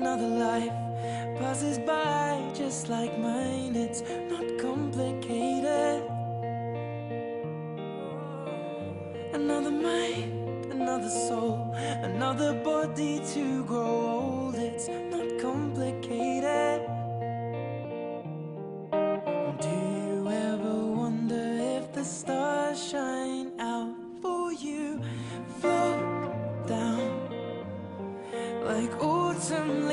another life passes by just like mine. It's not complicated. Another mind, another soul, another body to grow old. It's not complicated. Do you ever wonder if the stars shine out for you? Float down like autumn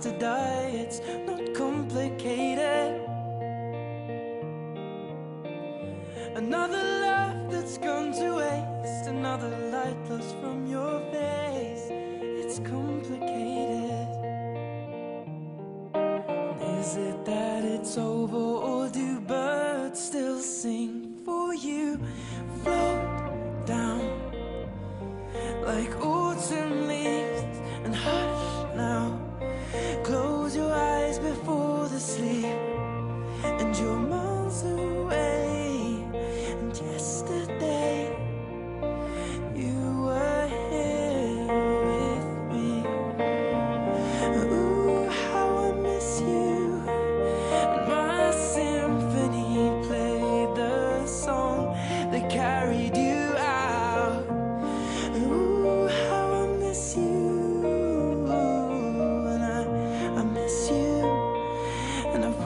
to die. It's not complicated. Another love that's gone to waste, another light lost from your face. It's complicated. Is it that it's over, or do birds still sing for you? Float down like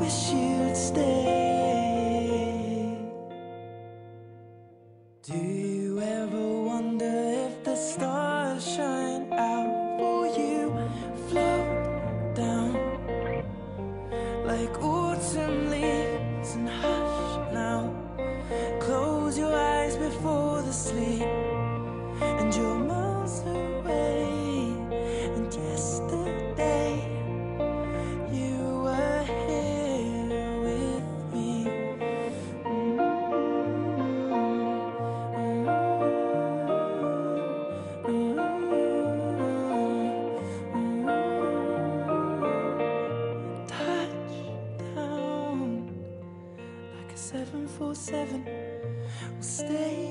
wish you'd stay. Do you ever wonder 747 will stay